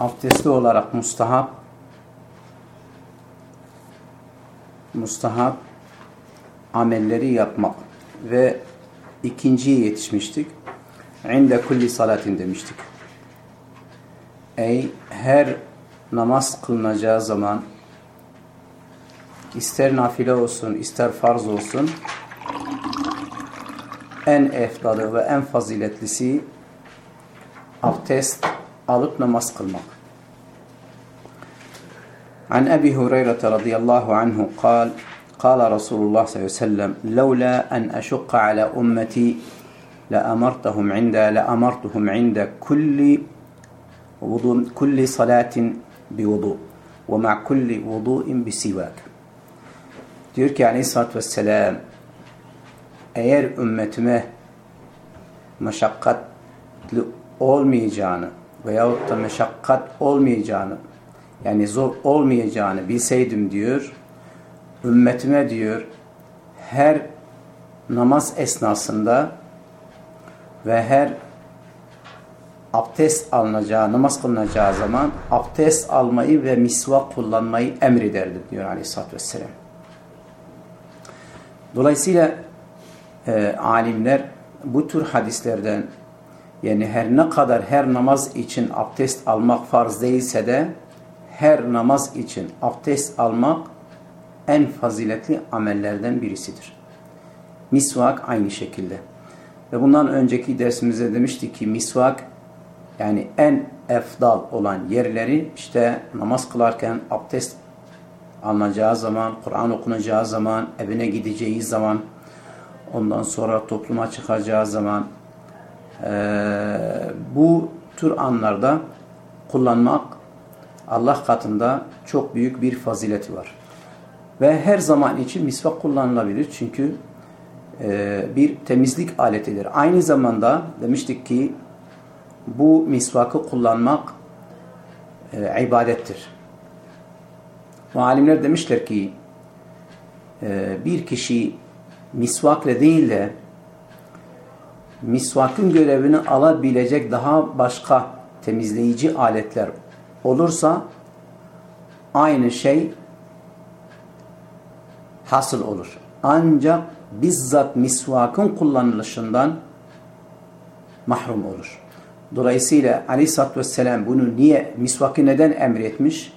abdestli olarak mustahap mustahap amelleri yapmak ve ikinciye yetişmiştik. İnde kulli salatin demiştik. Ey her namaz kılınacağı zaman ister nafile olsun ister farz olsun en efdalı ve en faziletlisi abdest alıp namaz kılmak. An Ebi Hureyre radıyallahu anhu قال قال رسول الله صلى الله عليه وسلم لولا أن أشق على أمتي لأمرتهم عند لأمرتهم عند كل وضوء كل صلاة بوضوء ومع كل وضوء بسواك diyor ki aleyhissalatü vesselam eğer ümmetime meşakkatli olmayacağını veyahut da meşakkat olmayacağını yani zor olmayacağını bilseydim diyor ümmetime diyor her namaz esnasında ve her abdest alınacağı, namaz kılınacağı zaman abdest almayı ve misvak kullanmayı emrederdi diyor aleyhissalatü vesselam. Dolayısıyla e, alimler bu tür hadislerden yani her ne kadar her namaz için abdest almak farz değilse de her namaz için abdest almak en faziletli amellerden birisidir. Misvak aynı şekilde. Ve bundan önceki dersimizde demiştik ki misvak yani en efdal olan yerleri işte namaz kılarken abdest alınacağı zaman, Kur'an okunacağı zaman, evine gideceği zaman, ondan sonra topluma çıkacağı zaman e, bu tür anlarda kullanmak Allah katında çok büyük bir fazileti var. Ve her zaman için misvak kullanılabilir çünkü e, bir temizlik aletidir. Aynı zamanda demiştik ki bu misvakı kullanmak e, ibadettir. Ve alimler demişler ki e, bir kişi misvakla değil de misvakın görevini alabilecek daha başka temizleyici aletler olursa aynı şey hasıl olur. Ancak bizzat misvakın kullanılışından mahrum olur. Dolayısıyla Aleyhisselatü Vesselam bunu niye, misvakı neden emretmiş?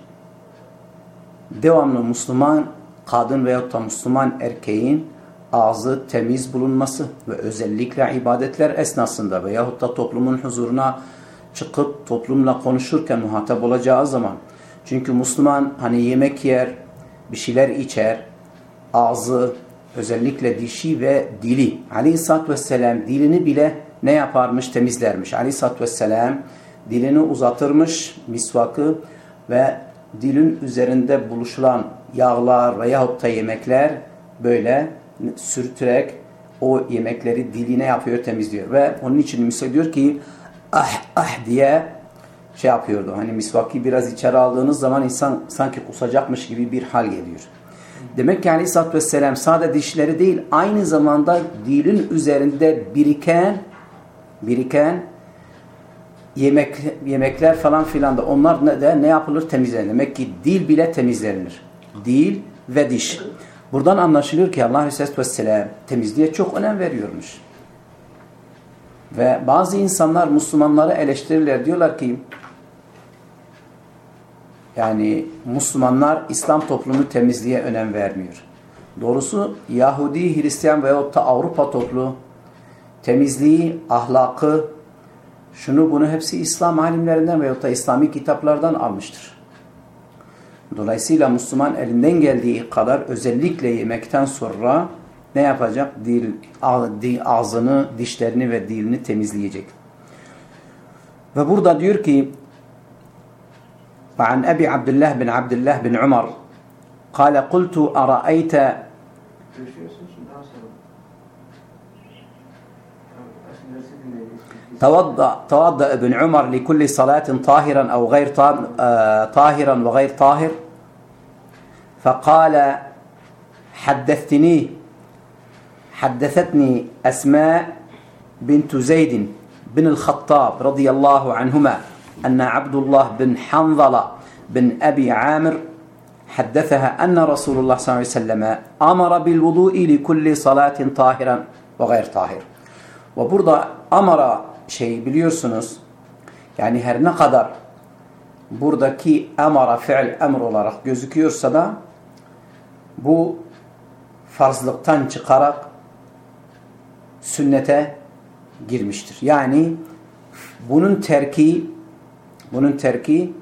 Devamlı Müslüman kadın veyahut da Müslüman erkeğin ağzı temiz bulunması ve özellikle ibadetler esnasında veyahut da toplumun huzuruna çıkıp toplumla konuşurken muhatap olacağı zaman çünkü Müslüman hani yemek yer, bir şeyler içer, ağzı özellikle dişi ve dili. Aleyhissalatü vesselam dilini bile ne yaparmış? Temizlermiş. Aleyhissalatü vesselam dilini uzatırmış misvakı ve dilin üzerinde buluşulan yağlar veyahut da yemekler böyle sürtürerek o yemekleri diline yapıyor temizliyor. Ve onun için misal diyor ki ah ah diye şey yapıyordu hani misvaki biraz içeri aldığınız zaman insan sanki kusacakmış gibi bir hal geliyor. Demek ki aleyhissalatü vesselam sadece dişleri değil aynı zamanda dilin üzerinde biriken biriken yemek yemekler falan filan da onlar ne, de ne yapılır temizlenir. Demek ki dil bile temizlenir. Dil ve diş. Buradan anlaşılıyor ki Allah Aleyhisselatü Vesselam temizliğe çok önem veriyormuş. Ve bazı insanlar Müslümanları eleştirirler. Diyorlar ki yani Müslümanlar İslam toplumu temizliğe önem vermiyor. Doğrusu Yahudi, Hristiyan veyahut da Avrupa toplu temizliği, ahlakı, şunu bunu hepsi İslam alimlerinden veyahut da İslami kitaplardan almıştır. Dolayısıyla Müslüman elinden geldiği kadar özellikle yemekten sonra ne yapacak? Dil, ağzını, dişlerini ve dilini temizleyecek. Ve burada diyor ki وعن أبي عبد الله بن عبد الله بن عمر قال قلت أرأيت توضأ, توضأ ابن عمر لكل صلاة طاهرا أو غير طاهرا وغير طاهر فقال حدثتني حدثتني أسماء بنت زيد بن الخطاب رضي الله عنهما أن عبد الله بن حنظلة بن أبي عامر حدثها أن رسول الله صلى الله عليه وسلم أمر بالوضوء لكل صلاة طاهرا وغير طاهر وبرضه أمر şey biliyorsunuz yani her ne kadar buradaki emara fiil emr olarak gözüküyorsa da bu farzlıktan çıkarak sünnete girmiştir. Yani bunun terki bunun terki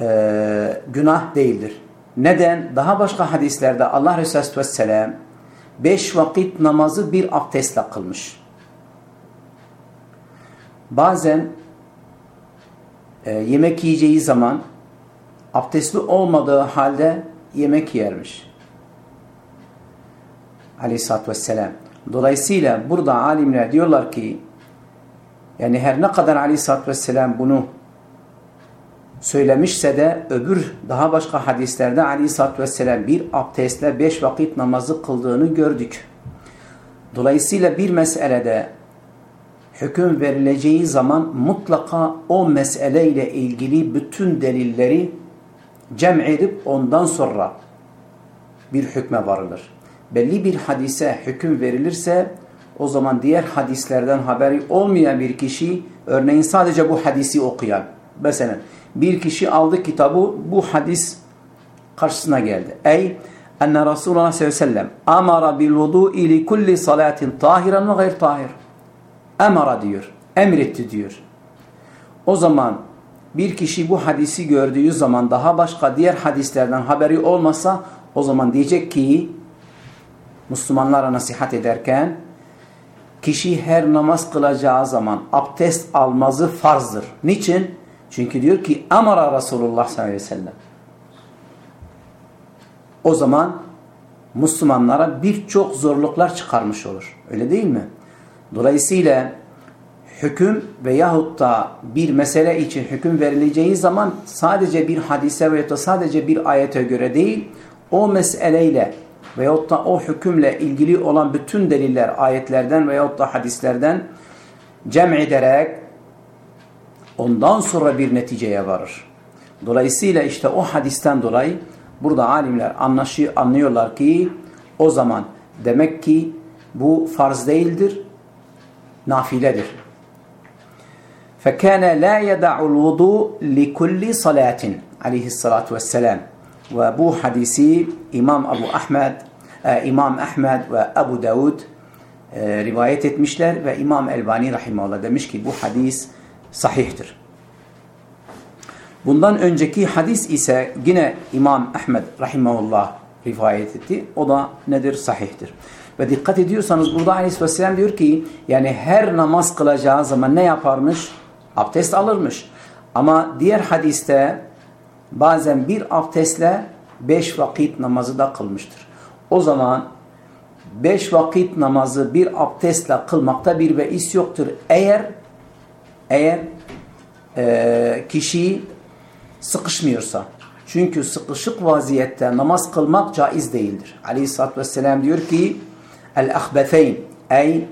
e, günah değildir. Neden? Daha başka hadislerde Allah Resulü Vesselam beş vakit namazı bir abdestle kılmış. Bazen e, yemek yiyeceği zaman abdestli olmadığı halde yemek yermiş. Aleyhisselatü Vesselam. Dolayısıyla burada alimler diyorlar ki yani her ne kadar Aleyhisselatü Vesselam bunu söylemişse de öbür daha başka hadislerde Aleyhisselatü Vesselam bir abdestle beş vakit namazı kıldığını gördük. Dolayısıyla bir meselede hüküm verileceği zaman mutlaka o meseleyle ilgili bütün delilleri cem edip ondan sonra bir hükme varılır. Belli bir hadise hüküm verilirse o zaman diğer hadislerden haberi olmayan bir kişi örneğin sadece bu hadisi okuyan mesela bir kişi aldı kitabı bu hadis karşısına geldi. Ey enne Resulullah sallallahu aleyhi ve sellem amara bil vudu'i li kulli salatin tahiran ve gayr tahir. Emara diyor. Emretti diyor. O zaman bir kişi bu hadisi gördüğü zaman daha başka diğer hadislerden haberi olmasa o zaman diyecek ki Müslümanlara nasihat ederken kişi her namaz kılacağı zaman abdest almazı farzdır. Niçin? Çünkü diyor ki amara Resulullah sallallahu aleyhi ve sellem. O zaman Müslümanlara birçok zorluklar çıkarmış olur. Öyle değil mi? Dolayısıyla hüküm veyahut da bir mesele için hüküm verileceği zaman sadece bir hadise da sadece bir ayete göre değil, o meseleyle veyahut da o hükümle ilgili olan bütün deliller ayetlerden veyahut da hadislerden cem ederek ondan sonra bir neticeye varır. Dolayısıyla işte o hadisten dolayı burada alimler anlaşı, anlıyorlar ki o zaman demek ki bu farz değildir, nafiledir. فَكَانَ لَا يَدَعُ الْوُضُوء لِكُلِّ صَلَاتٍ aleyhissalatu vesselam. Ve bu hadisi İmam Abu Ahmed, e, İmam Ahmed ve Abu Davud e, rivayet etmişler ve İmam Elbani rahimahullah demiş ki bu hadis sahihtir. Bundan önceki hadis ise yine İmam Ahmed rahimahullah rivayet etti. O da nedir? Sahihtir. Ve dikkat ediyorsanız burada aleyhisselam diyor ki yani her namaz kılacağı zaman ne yaparmış? Abdest alırmış. Ama diğer hadiste bazen bir abdestle beş vakit namazı da kılmıştır. O zaman beş vakit namazı bir abdestle kılmakta bir beis yoktur. Eğer eğer e, kişi sıkışmıyorsa. Çünkü sıkışık vaziyette namaz kılmak caiz değildir. Aleyhisselatü Vesselam diyor ki el-ahbefeyn ey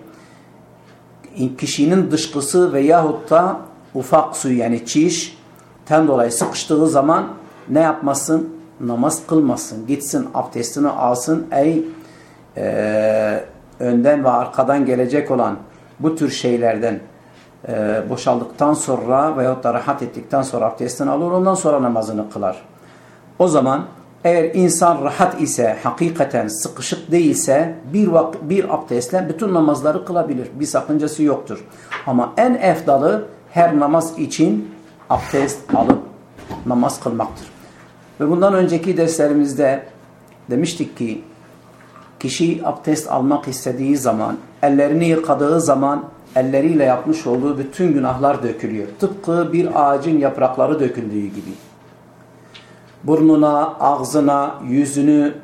kişinin dışkısı veyahut da ufak su yani çiş ten dolayı sıkıştığı zaman ne yapmasın? Namaz kılmasın. Gitsin abdestini alsın. Ey e, önden ve arkadan gelecek olan bu tür şeylerden e, boşaldıktan sonra veyahut da rahat ettikten sonra abdestini alır. Ondan sonra namazını kılar. O zaman eğer insan rahat ise, hakikaten sıkışık değilse bir, bir abdestle bütün namazları kılabilir. Bir sakıncası yoktur. Ama en efdalı her namaz için abdest alıp namaz kılmaktır. Ve bundan önceki derslerimizde demiştik ki kişi abdest almak istediği zaman, ellerini yıkadığı zaman elleriyle yapmış olduğu bütün günahlar dökülüyor. Tıpkı bir ağacın yaprakları döküldüğü gibi. Burnuna, ağzına, yüzünü,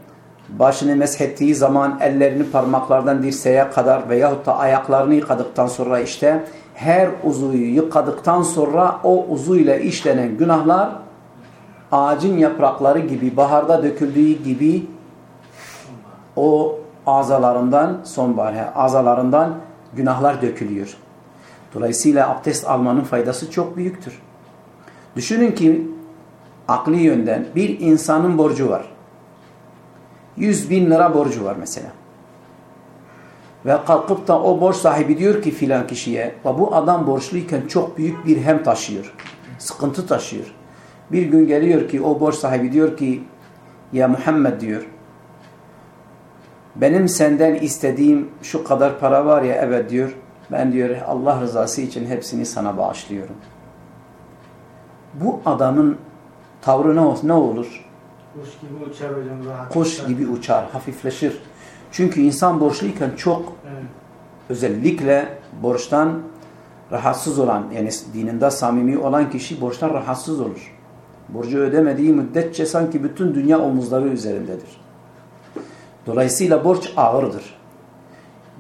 başını meshettiği zaman ellerini parmaklardan dirseğe kadar veyahut da ayaklarını yıkadıktan sonra işte her uzuyu yıkadıktan sonra o uzuyla işlenen günahlar ağacın yaprakları gibi baharda döküldüğü gibi o azalarından sonbahar azalarından günahlar dökülüyor. Dolayısıyla abdest almanın faydası çok büyüktür. Düşünün ki akli yönden bir insanın borcu var. 100 bin lira borcu var mesela. Ve kalkıp da o borç sahibi diyor ki filan kişiye bu adam borçluyken çok büyük bir hem taşıyor. Sıkıntı taşıyor. Bir gün geliyor ki o borç sahibi diyor ki ya Muhammed diyor benim senden istediğim şu kadar para var ya evet diyor ben diyor Allah rızası için hepsini sana bağışlıyorum. Bu adamın tavrı ne, ne olur? Kuş gibi uçar hocam rahat. Kuş gibi uçar, hafifleşir. Çünkü insan borçluyken çok Evet. özellikle borçtan rahatsız olan yani dininde samimi olan kişi borçtan rahatsız olur. Borcu ödemediği müddetçe sanki bütün dünya omuzları üzerindedir. Dolayısıyla borç ağırdır.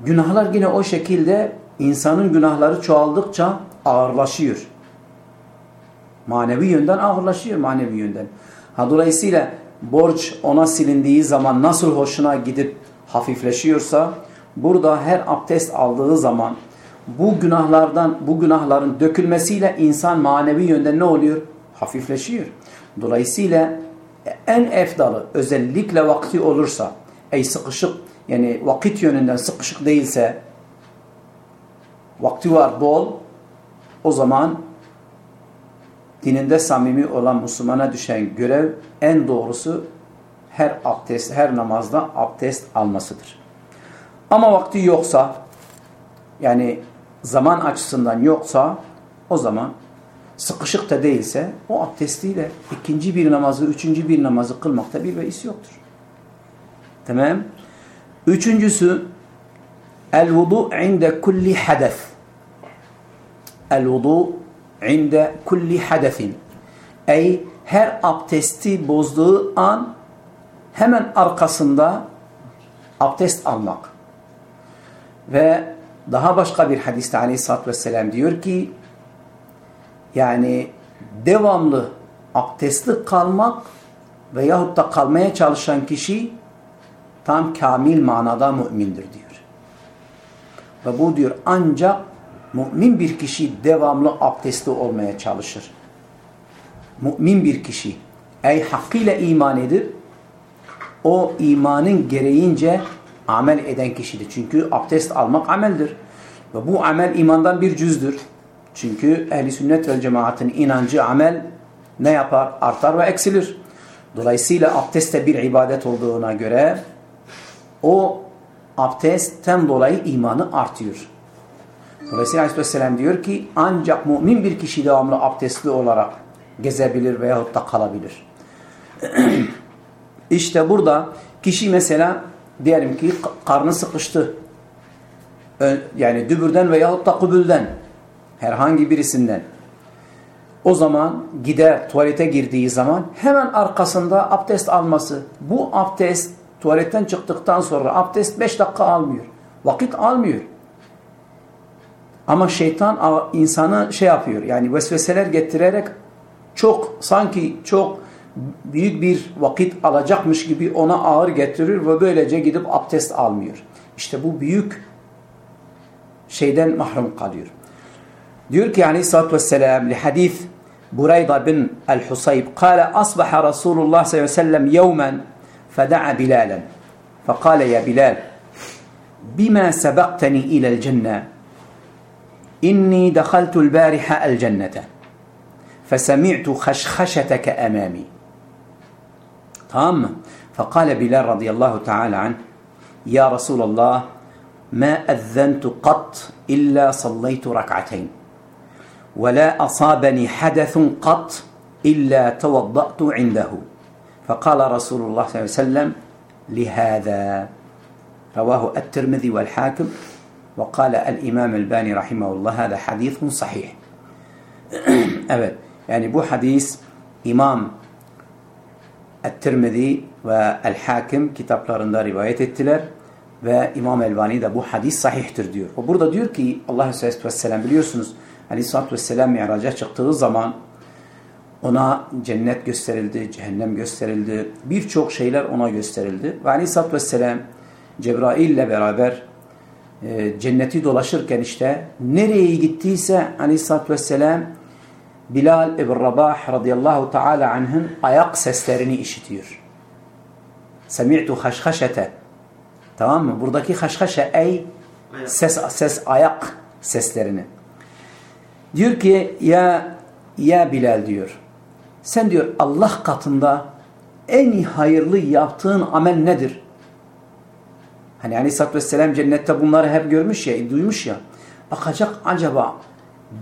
Günahlar yine o şekilde insanın günahları çoğaldıkça ağırlaşıyor. Manevi yönden ağırlaşıyor manevi yönden. Ha dolayısıyla borç ona silindiği zaman nasıl hoşuna gidip hafifleşiyorsa burada her abdest aldığı zaman bu günahlardan bu günahların dökülmesiyle insan manevi yönden ne oluyor? Hafifleşiyor. Dolayısıyla en efdalı özellikle vakti olursa ey sıkışık yani vakit yönünden sıkışık değilse vakti var bol o zaman dininde samimi olan Müslümana düşen görev en doğrusu her abdest, her namazda abdest almasıdır. Ama vakti yoksa yani zaman açısından yoksa o zaman sıkışık da değilse o abdestiyle ikinci bir namazı, üçüncü bir namazı kılmakta bir beis yoktur. Tamam. Üçüncüsü el vudu inde kulli hadef. El vudu inde kulli hadefin. Ey her abdesti bozduğu an hemen arkasında abdest almak. Ve daha başka bir hadiste aleyhissalatü vesselam diyor ki yani devamlı abdestli kalmak veyahut da kalmaya çalışan kişi tam kamil manada mümindir diyor. Ve bu diyor ancak mümin bir kişi devamlı abdestli olmaya çalışır. Mümin bir kişi ey hakkıyla iman edip o imanın gereğince amel eden kişidir. Çünkü abdest almak ameldir. Ve bu amel imandan bir cüzdür. Çünkü ehli sünnet ve cemaatin inancı amel ne yapar? Artar ve eksilir. Dolayısıyla abdest de bir ibadet olduğuna göre o abdestten dolayı imanı artıyor. Dolayısıyla Aleyhisselam diyor ki ancak mümin bir kişi devamlı abdestli olarak gezebilir veyahut da kalabilir. işte burada kişi mesela diyelim ki karnı sıkıştı. Yani dübürden veyahut da kubülden herhangi birisinden. O zaman gider tuvalete girdiği zaman hemen arkasında abdest alması. Bu abdest tuvaletten çıktıktan sonra abdest 5 dakika almıyor. Vakit almıyor. Ama şeytan insanı şey yapıyor. Yani vesveseler getirerek çok sanki çok büyük bir vakit alacakmış gibi ona ağır getirir ve böylece gidip abdest almıyor. İşte bu büyük şeyden mahrum kalıyor. Diyor ki aleyhissalatü vesselam li hadis Burayda bin el-Husayb kâle asbaha Resulullah sallallahu aleyhi ve sellem yevmen feda'a Bilalan فقال يا بلال بما سبقتني إلى الجنة إني دخلت البارحة الجنة فسمعت خشخشتك أمامي. تمام فقال بلال رضي الله تعالى عنه يا رسول الله ما أذنت قط إلا صليت ركعتين. ولا أصابني حدث قط إلا توضأت عنده. فقال رسول الله صلى الله عليه وسلم لهذا. رواه الترمذي والحاكم. وقال الإمام الباني رحمه الله هذا حديث صحيح. أبد. يعني بو حديث إمام الترمذي والحاكم كتاب لارندا رواية التلر وإمام الباني ده بو حديث صحيح تر diyor وبرضه diyor ki Allahu Teala sallallahu aleyhi Aleyhisselatü Vesselam mi'raca çıktığı zaman ona cennet gösterildi, cehennem gösterildi, birçok şeyler ona gösterildi. Ve Aleyhisselatü Vesselam Cebrail ile beraber e, cenneti dolaşırken işte nereye gittiyse aleyhissalatü vesselam Bilal ibn Rabah radıyallahu teala anh'ın ayak seslerini işitiyor. Semi'tu haşhaşete. Tamam mı? Buradaki haşhaşe ey ses, ses ayak seslerini. Diyor ki ya ya Bilal diyor. Sen diyor Allah katında en hayırlı yaptığın amel nedir? Hani Aleyhisselatü Vesselam cennette bunları hep görmüş ya, duymuş ya. Bakacak acaba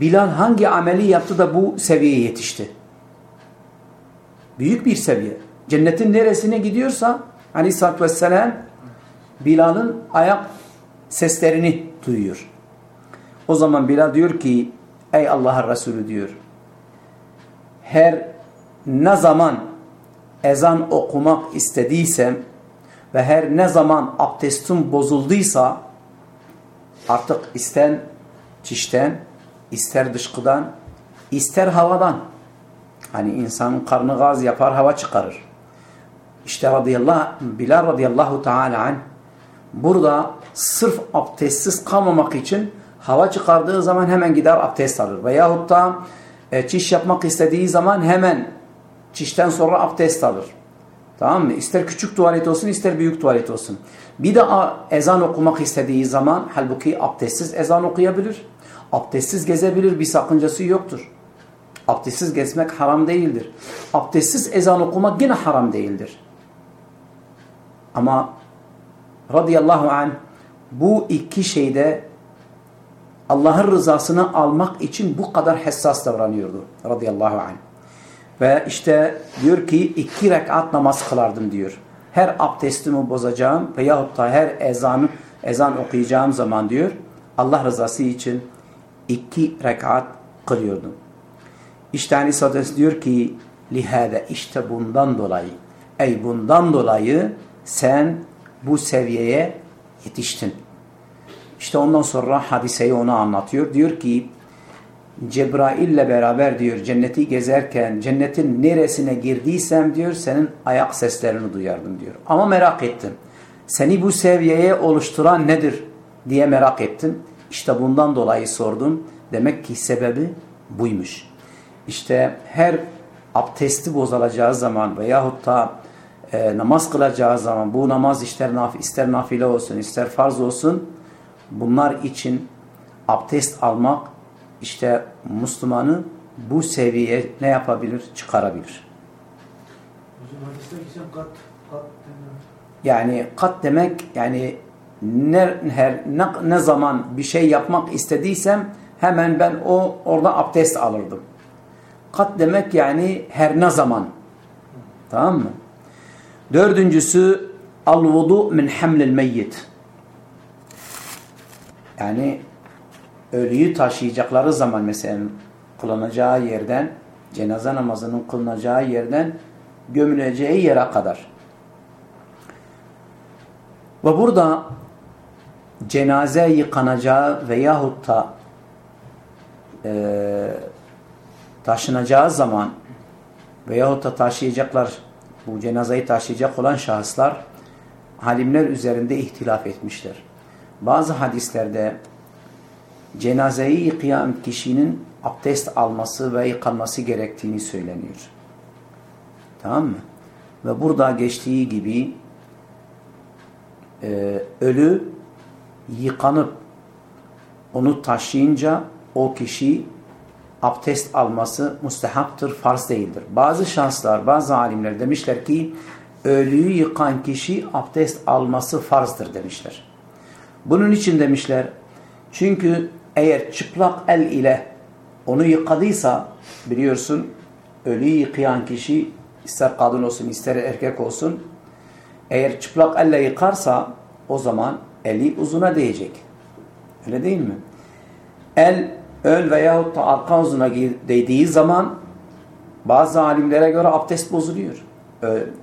Bilal hangi ameli yaptı da bu seviyeye yetişti? Büyük bir seviye. Cennetin neresine gidiyorsa Aleyhisselatü Vesselam Bilal'ın ayak seslerini duyuyor. O zaman Bilal diyor ki ey Allah'ın Resulü diyor her ne zaman ezan okumak istediysem ve her ne zaman abdestim bozulduysa artık isten çişten, ister dışkıdan, ister havadan. Hani insanın karnı gaz yapar, hava çıkarır. İşte radıyallahu, Bilal radıyallahu teala anh burada sırf abdestsiz kalmamak için hava çıkardığı zaman hemen gider abdest alır. Veyahut da e, çiş yapmak istediği zaman hemen çişten sonra abdest alır. Tamam mı? İster küçük tuvalet olsun ister büyük tuvalet olsun. Bir de ezan okumak istediği zaman halbuki abdestsiz ezan okuyabilir. Abdestsiz gezebilir bir sakıncası yoktur. Abdestsiz gezmek haram değildir. Abdestsiz ezan okumak yine haram değildir. Ama radıyallahu anh bu iki şeyde Allah'ın rızasını almak için bu kadar hassas davranıyordu radıyallahu anh. Ve işte diyor ki iki rekat namaz kılardım diyor. Her abdestimi bozacağım veyahut da her ezanı ezan okuyacağım zaman diyor Allah rızası için iki rekat kılıyordum. İşte Aleyhisselatü diyor ki lihada işte bundan dolayı ey bundan dolayı sen bu seviyeye yetiştin. İşte ondan sonra hadiseyi ona anlatıyor. Diyor ki Cebrail ile beraber diyor cenneti gezerken cennetin neresine girdiysem diyor senin ayak seslerini duyardım diyor. Ama merak ettim. Seni bu seviyeye oluşturan nedir diye merak ettim. İşte bundan dolayı sordum. Demek ki sebebi buymuş. İşte her abdesti bozulacağı zaman veyahut da e, namaz kılacağı zaman bu namaz ister, naf ister nafile olsun ister farz olsun bunlar için abdest almak işte Müslümanı bu seviyeye ne yapabilir? Çıkarabilir. Yani kat demek yani ne, her, ne, ne zaman bir şey yapmak istediysem hemen ben o orada abdest alırdım. Kat demek yani her ne zaman. Tamam mı? Dördüncüsü al vudu min hamlil meyyit. Yani ölüyü taşıyacakları zaman mesela kılınacağı yerden cenaze namazının kılınacağı yerden gömüleceği yere kadar. Ve burada cenaze yıkanacağı veyahut da e, taşınacağı zaman veyahut da taşıyacaklar bu cenazeyi taşıyacak olan şahıslar halimler üzerinde ihtilaf etmişler. Bazı hadislerde cenazeyi yıkayan kişinin abdest alması ve yıkanması gerektiğini söyleniyor. Tamam mı? Ve burada geçtiği gibi e, ölü yıkanıp onu taşıyınca o kişi abdest alması müstehaptır, farz değildir. Bazı şanslar, bazı alimler demişler ki ölüyü yıkan kişi abdest alması farzdır demişler. Bunun için demişler çünkü eğer çıplak el ile onu yıkadıysa biliyorsun ölüyü yıkayan kişi ister kadın olsun ister erkek olsun eğer çıplak elle yıkarsa o zaman eli uzuna değecek. Öyle değil mi? El ön veyahut da arka uzuna değdiği zaman bazı alimlere göre abdest bozuluyor.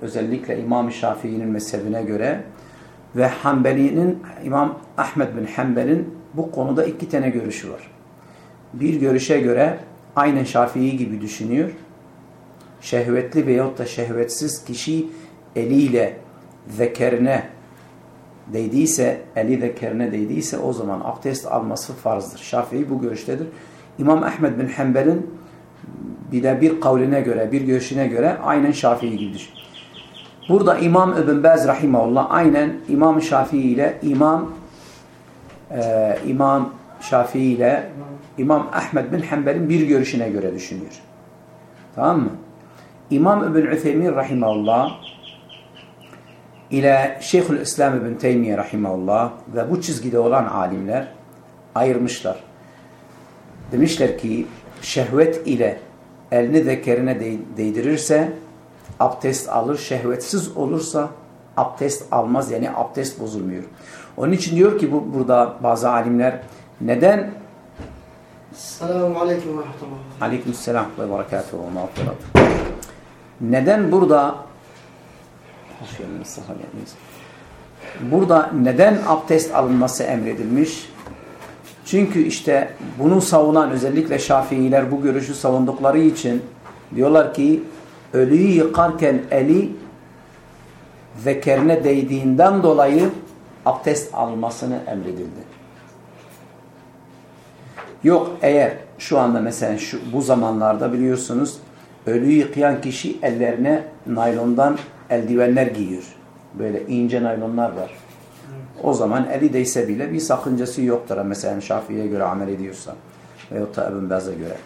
Özellikle İmam-ı Şafii'nin mezhebine göre ve Hanbeli'nin İmam Ahmed bin Hanbel'in bu konuda iki tane görüşü var. Bir görüşe göre aynen Şafii gibi düşünüyor. Şehvetli veyahut da şehvetsiz kişi eliyle zekerine değdiyse, eli zekerine değdiyse o zaman abdest alması farzdır. Şafii bu görüştedir. İmam Ahmed bin Hanbel'in bile bir kavline göre, bir görüşüne göre aynen Şafii gibidir. Burada İmam İbn Baz rahimahullah aynen İmam Şafii ile İmam e, İmam Şafii ile İmam Ahmed bin Hanbel'in bir görüşüne göre düşünüyor. Tamam mı? İmam İbn Ütheymin rahimahullah ile Şeyhül İslam İbn Teymiye rahimahullah ve bu çizgide olan alimler ayırmışlar. Demişler ki şehvet ile elini zekerine değdirirse abdest alır. Şehvetsiz olursa abdest almaz. Yani abdest bozulmuyor. Onun için diyor ki bu burada bazı alimler neden Selamun Aleyküm ve Rahmetullah. Aleyküm selam ve berekatuhu ve mağfirat. Neden burada hoş geldiniz, saha geldiniz. Burada neden abdest alınması emredilmiş? Çünkü işte bunu savunan özellikle Şafiiler bu görüşü savundukları için diyorlar ki ölüyü yıkarken eli zekerine değdiğinden dolayı abdest almasını emredildi. Yok eğer şu anda mesela şu, bu zamanlarda biliyorsunuz ölüyü yıkayan kişi ellerine naylondan eldivenler giyiyor. Böyle ince naylonlar var. O zaman eli değse bile bir sakıncası yoktur. Mesela Şafii'ye göre amel ediyorsa veyahut da Ebn Baz'a göre.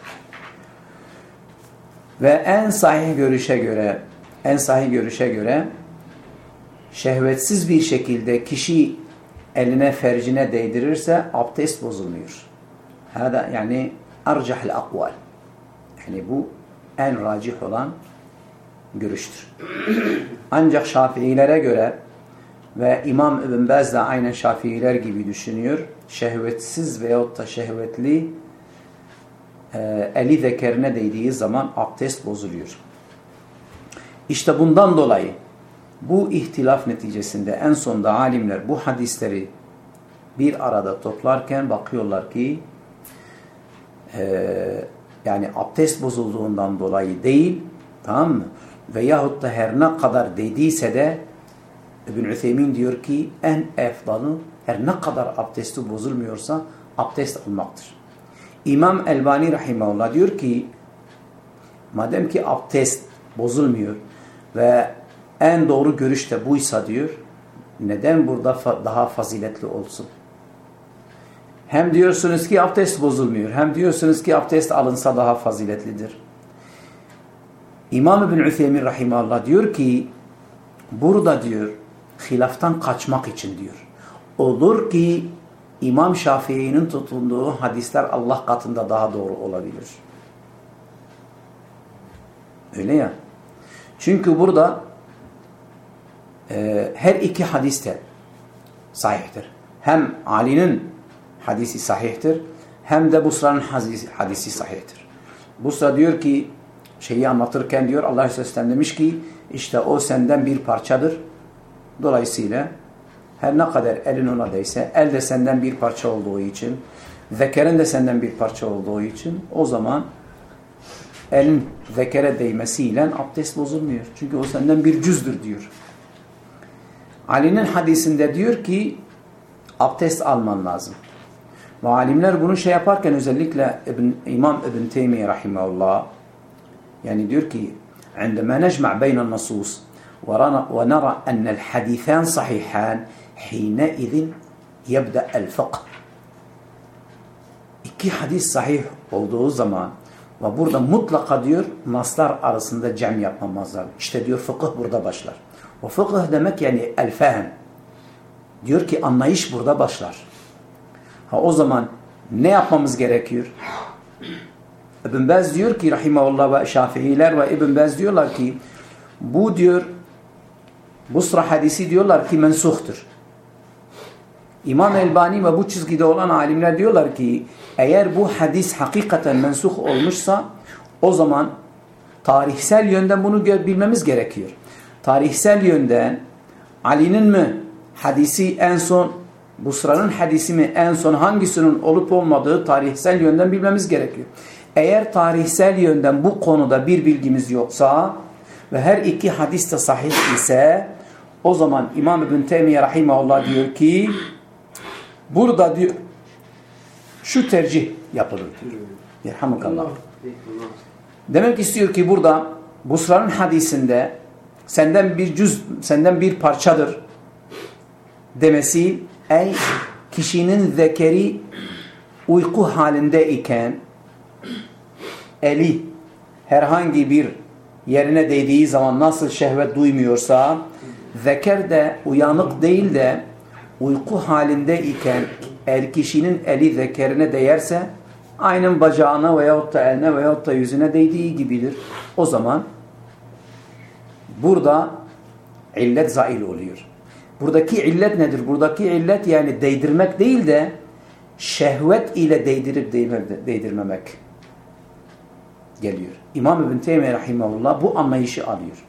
Ve en sahih görüşe göre en sahih görüşe göre şehvetsiz bir şekilde kişi eline fercine değdirirse abdest bozulmuyor. Hada yani arcahil akval. Yani bu en racih olan görüştür. Ancak Şafiilere göre ve İmam İbn Baz da aynen Şafiiler gibi düşünüyor. Şehvetsiz veyahut da şehvetli e, eli zekerine değdiği zaman abdest bozuluyor. İşte bundan dolayı bu ihtilaf neticesinde en sonda alimler bu hadisleri bir arada toplarken bakıyorlar ki e, yani abdest bozulduğundan dolayı değil tamam mı? Veyahut da her ne kadar dediyse de İbn Üthemin diyor ki en efdalı her ne kadar abdesti bozulmuyorsa abdest almaktır. İmam Elbani Rahimahullah diyor ki madem ki abdest bozulmuyor ve en doğru görüş de buysa diyor neden burada daha faziletli olsun? Hem diyorsunuz ki abdest bozulmuyor. Hem diyorsunuz ki abdest alınsa daha faziletlidir. İmam İbn Üthemin Rahimahullah diyor ki burada diyor hilaftan kaçmak için diyor. Olur ki İmam Şafii'nin tutunduğu hadisler Allah katında daha doğru olabilir. Öyle ya. Çünkü burada e, her iki hadis de sahihtir. Hem Ali'nin hadisi sahihtir hem de Busra'nın hadisi, hadisi sahihtir. Busra diyor ki şeyi anlatırken diyor Allah Aleyhisselam demiş ki işte o senden bir parçadır. Dolayısıyla her ne kadar elin ona değse el de senden bir parça olduğu için zekerin de senden bir parça olduğu için o zaman elin zekere değmesiyle abdest bozulmuyor. Çünkü o senden bir cüzdür diyor. Ali'nin hadisinde diyor ki abdest alman lazım. Ve alimler bunu şey yaparken özellikle İbn, İmam İbn Teymiye rahimahullah yani diyor ki عندما نجمع بين النصوص ونرى أن الحديثان صحيحان حينئذ يبدأ الفقه iki hadis sahih olduğu zaman ve burada mutlaka diyor naslar arasında cem yapmamazlar. İşte diyor fıkıh burada başlar. O fıkıh demek yani el fehm. Diyor ki anlayış burada başlar. Ha o zaman ne yapmamız gerekiyor? İbn Baz diyor ki rahimahullah ve Şafiiler ve İbn Baz diyorlar ki bu diyor Busra hadisi diyorlar ki mensuhtur. İmam Elbani ve bu çizgide olan alimler diyorlar ki eğer bu hadis hakikaten mensuh olmuşsa o zaman tarihsel yönden bunu bilmemiz gerekiyor. Tarihsel yönden Ali'nin mi hadisi en son Busra'nın hadisi mi en son hangisinin olup olmadığı tarihsel yönden bilmemiz gerekiyor. Eğer tarihsel yönden bu konuda bir bilgimiz yoksa ve her iki hadis de sahih ise O zaman İmam İbn Teymiye Rahimahullah diyor ki burada diyor şu tercih yapılır diyor. Yerhamukallah. Demek istiyor ki burada Busra'nın hadisinde senden bir cüz, senden bir parçadır demesi ey kişinin zekeri uyku halinde iken eli herhangi bir yerine değdiği zaman nasıl şehvet duymuyorsa zeker de uyanık değil de uyku halinde iken el kişinin eli zekerine değerse aynen bacağına veyahut da eline veyahut da yüzüne değdiği gibidir. O zaman burada illet zail oluyor. Buradaki illet nedir? Buradaki illet yani değdirmek değil de şehvet ile değdirip değdirmemek geliyor. İmam İbn Teymiye Rahimahullah bu anlayışı alıyor.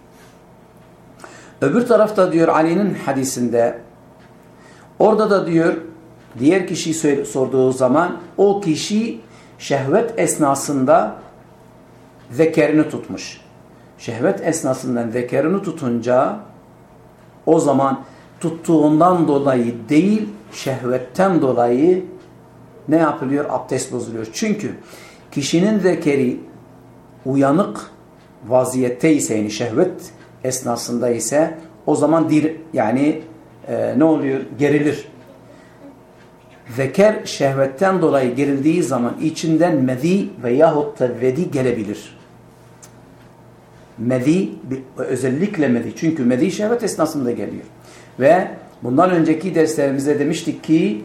Öbür tarafta diyor Ali'nin hadisinde orada da diyor diğer kişi sorduğu zaman o kişi şehvet esnasında zekerini tutmuş. Şehvet esnasından zekerini tutunca o zaman tuttuğundan dolayı değil şehvetten dolayı ne yapılıyor? Abdest bozuluyor. Çünkü kişinin zekeri uyanık vaziyette ise yani şehvet esnasında ise o zaman dir yani e, ne oluyor? Gerilir. Zeker şehvetten dolayı gerildiği zaman içinden mezi veyahut da vedi gelebilir. Mezi özellikle mezi çünkü mezi şehvet esnasında geliyor. Ve bundan önceki derslerimizde demiştik ki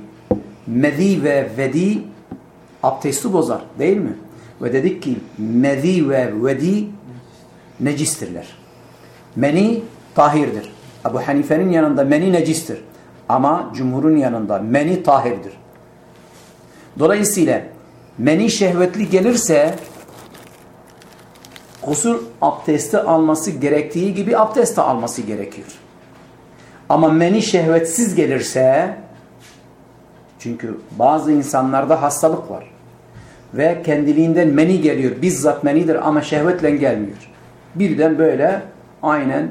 mezi ve vedi abdesti bozar değil mi? Ve dedik ki mezi ve vedi necistirler. Meni tahirdir. Ebu Hanife'nin yanında meni necistir. Ama cumhurun yanında meni tahirdir. Dolayısıyla meni şehvetli gelirse gusül abdesti alması gerektiği gibi abdesti alması gerekiyor. Ama meni şehvetsiz gelirse çünkü bazı insanlarda hastalık var ve kendiliğinden meni geliyor. Bizzat menidir ama şehvetle gelmiyor. Birden böyle aynen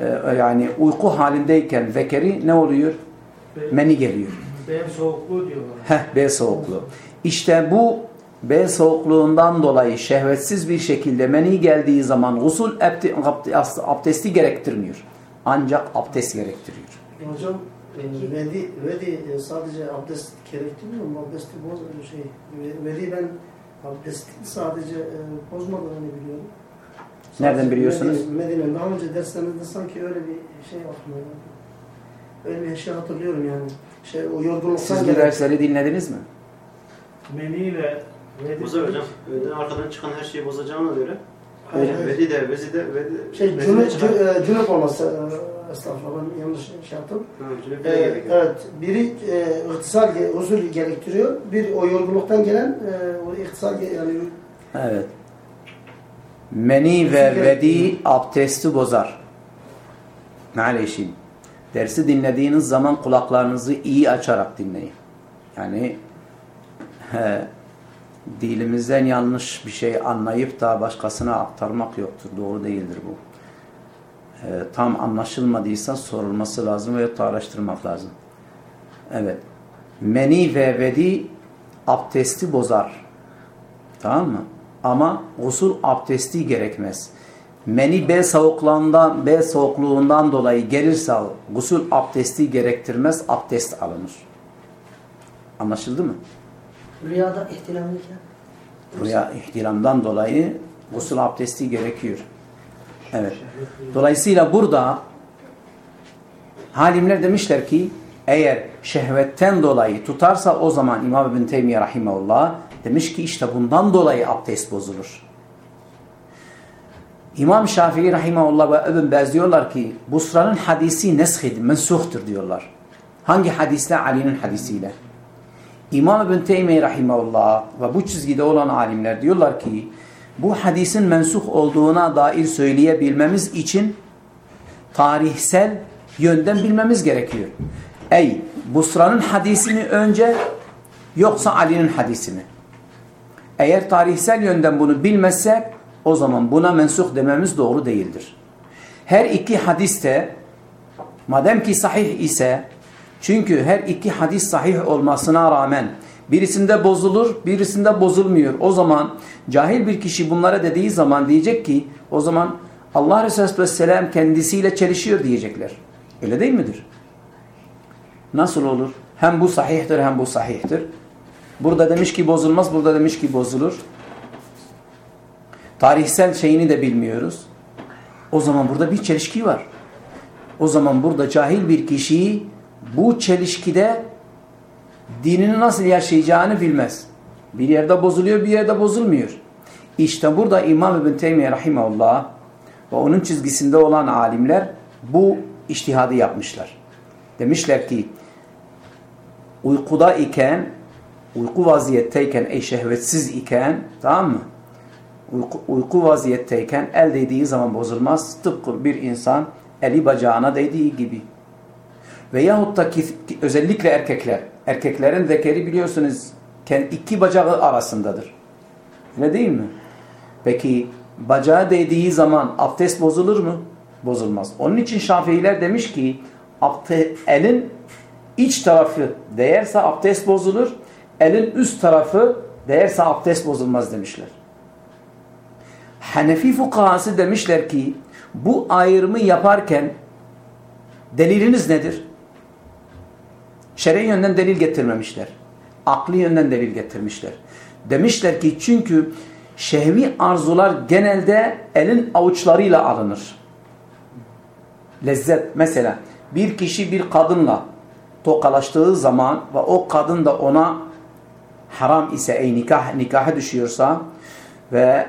e, yani uyku halindeyken zekeri ne oluyor? Meni geliyor. Bel soğukluğu diyorlar. Heh, bel soğukluğu. İşte bu bel soğukluğundan dolayı şehvetsiz bir şekilde meni geldiği zaman gusül abdesti gerektirmiyor. Ancak abdest gerektiriyor. Hocam e, vedi, vedi e, sadece abdest gerektirmiyor mu? Abdesti bozmuyor şey. Vedi ben abdesti sadece e, bozmadığını biliyorum. Nereden biliyorsunuz? Medine'nin daha önce derslerinizde sanki öyle bir şey aklıma geldi. Öyle bir şey hatırlıyorum yani. Şey, o yorgunluktan Siz bu dersleri dinlediniz mi? Meni ve vedi. Bozar hocam. Öğeden arkadan çıkan her şeyi bozacağına göre. Hayır, hayır. Vedi de, vezi de, vedi. Şey, vezi cünüp, de cünüp olması, e, estağfurullah ben yanlış şey yaptım. E, gerek yok. evet, biri e, ihtisal, ge- usul gerektiriyor. Bir o yorgunluktan gelen e, o ihtisal ge- yani Evet. Meni ve vedi abdesti bozar. Maalesef. Dersi dinlediğiniz zaman kulaklarınızı iyi açarak dinleyin. Yani he, dilimizden yanlış bir şey anlayıp da başkasına aktarmak yoktur. Doğru değildir bu. E, tam anlaşılmadıysa sorulması lazım ve araştırmak lazım. Evet. Meni ve vedi abdesti bozar. Tamam mı? Ama usul abdesti gerekmez. Meni bel soğukluğundan, bel soğukluğundan dolayı gelirse gusül abdesti gerektirmez, abdest alınır. Anlaşıldı mı? Rüyada ihtilamlıyken Rüya ihtilamdan dolayı gusül abdesti gerekiyor. Evet. Dolayısıyla burada halimler demişler ki eğer şehvetten dolayı tutarsa o zaman İmam İbn Teymiye Rahimahullah demiş ki işte bundan dolayı abdest bozulur. İmam Şafii Rahimahullah ve Ibn Baz diyorlar ki Busra'nın hadisi neshid, mensuhtur diyorlar. Hangi hadisle? Ali'nin hadisiyle. İmam İbn Teymiye Rahimahullah ve bu çizgide olan alimler diyorlar ki bu hadisin mensuh olduğuna dair söyleyebilmemiz için tarihsel yönden bilmemiz gerekiyor. Ey Busra'nın hadisini önce yoksa Ali'nin hadisini. Eğer tarihsel yönden bunu bilmezsek o zaman buna mensuh dememiz doğru değildir. Her iki hadiste Madem ki sahih ise çünkü her iki hadis sahih olmasına rağmen birisinde bozulur, birisinde bozulmuyor. O zaman cahil bir kişi bunlara dediği zaman diyecek ki o zaman Allah Resulü Aleyhisselam kendisiyle çelişiyor diyecekler. Öyle değil midir? Nasıl olur? Hem bu sahihtir hem bu sahihtir. Burada demiş ki bozulmaz, burada demiş ki bozulur. Tarihsel şeyini de bilmiyoruz. O zaman burada bir çelişki var. O zaman burada cahil bir kişi bu çelişkide dinini nasıl yaşayacağını bilmez. Bir yerde bozuluyor, bir yerde bozulmuyor. İşte burada İmam İbn Teymiye Rahimahullah ve onun çizgisinde olan alimler bu iştihadı yapmışlar. Demişler ki uykuda iken, uyku vaziyetteyken, ey şehvetsiz iken, tamam mı? Uyku, uyku vaziyetteyken el değdiği zaman bozulmaz. Tıpkı bir insan eli bacağına değdiği gibi. Veyahut da ki, özellikle erkekler. Erkeklerin zekeri biliyorsunuz iki bacağı arasındadır. Ne değil mi? Peki bacağı değdiği zaman abdest bozulur mu? Bozulmaz. Onun için Şafiiler demiş ki elin iç tarafı değerse abdest bozulur. Elin üst tarafı değerse abdest bozulmaz demişler. Hanefi fukahası demişler ki bu ayrımı yaparken deliliniz nedir? Şer'i yönden delil getirmemişler. Akli yönden delil getirmişler. Demişler ki çünkü şehvi arzular genelde elin avuçlarıyla alınır. Lezzet mesela bir kişi bir kadınla tokalaştığı zaman ve o kadın da ona haram ise ey nikah nikaha düşüyorsa ve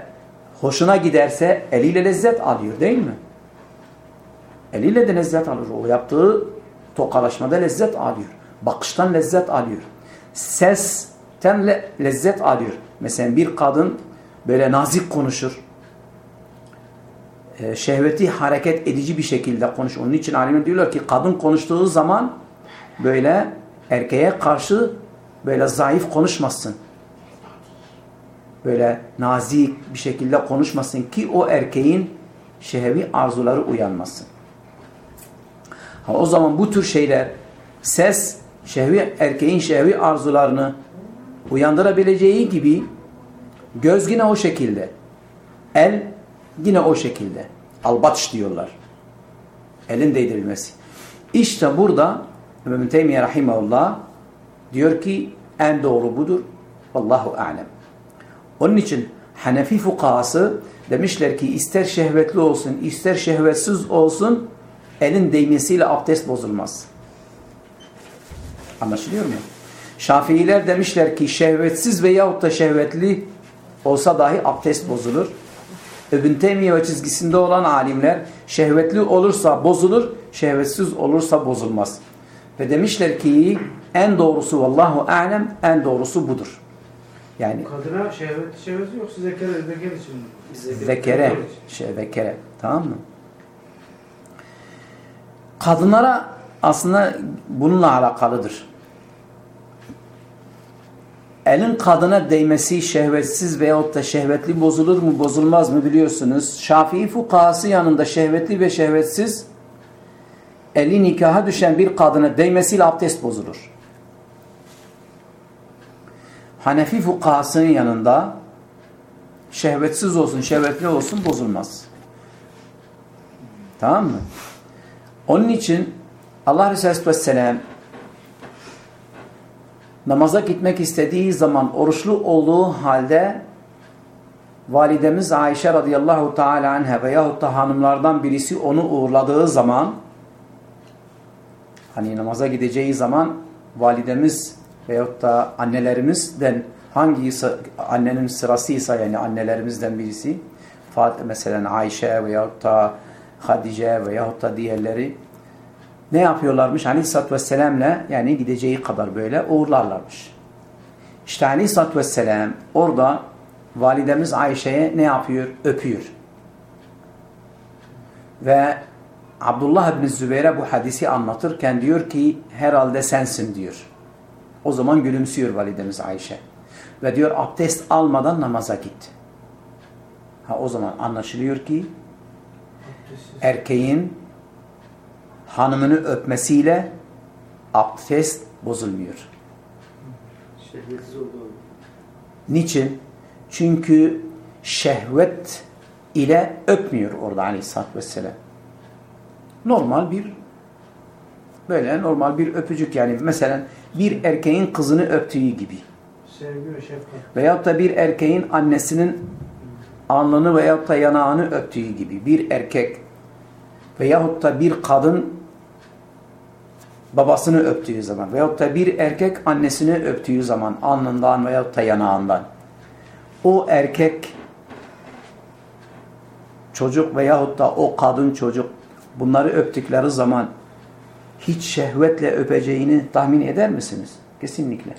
hoşuna giderse eliyle lezzet alıyor değil mi? Eliyle de lezzet alır. O yaptığı tokalaşmada lezzet alıyor. Bakıştan lezzet alıyor. Sesten le lezzet alıyor. Mesela bir kadın böyle nazik konuşur. Ee, şehveti hareket edici bir şekilde konuş. Onun için alimler diyorlar ki kadın konuştuğu zaman böyle erkeğe karşı böyle zayıf konuşmasın. Böyle nazik bir şekilde konuşmasın ki o erkeğin şehvi arzuları uyanmasın. Ha, o zaman bu tür şeyler ses şehvi erkeğin şehvi arzularını uyandırabileceği gibi göz yine o şekilde. El yine o şekilde. Albatış diyorlar. Elin değdirilmesi. İşte burada İbn Teymiye Rahimahullah diyor ki en doğru budur. Vallahu alem. Onun için Hanefi fukahası demişler ki ister şehvetli olsun ister şehvetsiz olsun elin değmesiyle abdest bozulmaz. Anlaşılıyor mu? Şafiiler demişler ki şehvetsiz veyahut da şehvetli olsa dahi abdest bozulur. İbn Teymiye ve çizgisinde olan alimler şehvetli olursa bozulur, şehvetsiz olursa bozulmaz. Ve demişler ki en doğrusu vallahu alem en doğrusu budur. Yani Kadına şehvet şehveti yoksa zekere, zeker için zekere, şey, zekere tamam mı? Kadınlara aslında bununla alakalıdır. Elin kadına değmesi şehvetsiz veyahut da şehvetli bozulur mu bozulmaz mı biliyorsunuz. Şafii fukahası yanında şehvetli ve şehvetsiz eli nikaha düşen bir kadına değmesiyle abdest bozulur. Hanefi fukahasının yanında şehvetsiz olsun, şehvetli olsun bozulmaz. Tamam mı? Onun için Allah Resulü Aleyhisselam namaza gitmek istediği zaman oruçlu olduğu halde validemiz Ayşe radıyallahu teala anha veyahut da hanımlardan birisi onu uğurladığı zaman hani namaza gideceği zaman validemiz veyahut da annelerimizden hangi annenin sırasıysa yani annelerimizden birisi mesela Ayşe veyahut da Hadice veyahut da diğerleri ne yapıyorlarmış? Aleyhisselatü Vesselam'la yani gideceği kadar böyle uğurlarlarmış. İşte Aleyhisselatü Vesselam orada validemiz Ayşe'ye ne yapıyor? Öpüyor. Ve Abdullah bin Zübeyre bu hadisi anlatırken diyor ki herhalde sensin diyor. O zaman gülümsüyor validemiz Ayşe. Ve diyor abdest almadan namaza git. Ha o zaman anlaşılıyor ki erkeğin hanımını öpmesiyle abdest bozulmuyor. Niçin? Çünkü şehvet ile öpmüyor orada aleyhissalatü vesselam. Normal bir böyle normal bir öpücük yani mesela bir erkeğin kızını öptüğü gibi. Veyahut da bir erkeğin annesinin alnını veyahut da yanağını öptüğü gibi. Bir erkek veyahut da bir kadın babasını öptüğü zaman veyahut da bir erkek annesini öptüğü zaman alnından veyahut da yanağından o erkek çocuk veyahut da o kadın çocuk bunları öptükleri zaman hiç şehvetle öpeceğini tahmin eder misiniz? Kesinlikle.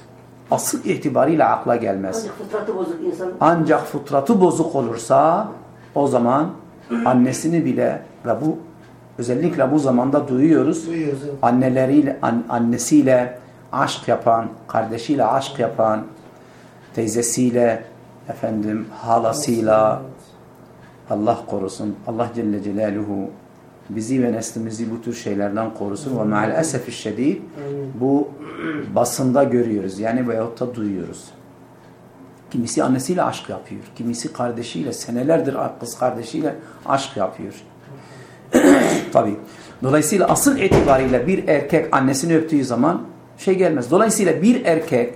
Asıl itibariyle akla gelmez. Ancak fıtratı bozuk insan. Ancak fıtratı bozuk olursa o zaman annesini bile ve bu özellikle bu zamanda duyuyoruz. Duyuyoruz. evet. Anneleriyle, an- annesiyle aşk yapan, kardeşiyle aşk yapan, teyzesiyle, efendim halasıyla Allah korusun. Allah Celle Celaluhu bizi ve neslimizi bu tür şeylerden korusun ve maalesef şiddet Amin. bu basında görüyoruz yani veyahut da duyuyoruz. Kimisi annesiyle aşk yapıyor. Kimisi kardeşiyle senelerdir kız kardeşiyle aşk yapıyor. Tabii. Dolayısıyla asıl itibariyle bir erkek annesini öptüğü zaman şey gelmez. Dolayısıyla bir erkek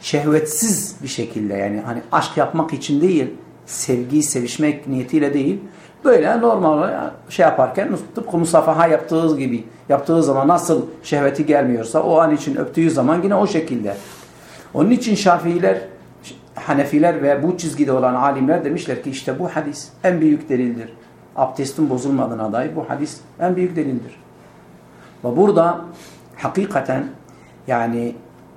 şehvetsiz bir şekilde yani hani aşk yapmak için değil, sevgi, sevişmek niyetiyle değil, böyle normal şey yaparken tıpkı musafaha yaptığı gibi yaptığı zaman nasıl şehveti gelmiyorsa o an için öptüğü zaman yine o şekilde. Onun için Şafiiler, Hanefiler ve bu çizgide olan alimler demişler ki işte bu hadis en büyük delildir. Abdestin bozulmadığına dair bu hadis en büyük delildir. Ve burada hakikaten yani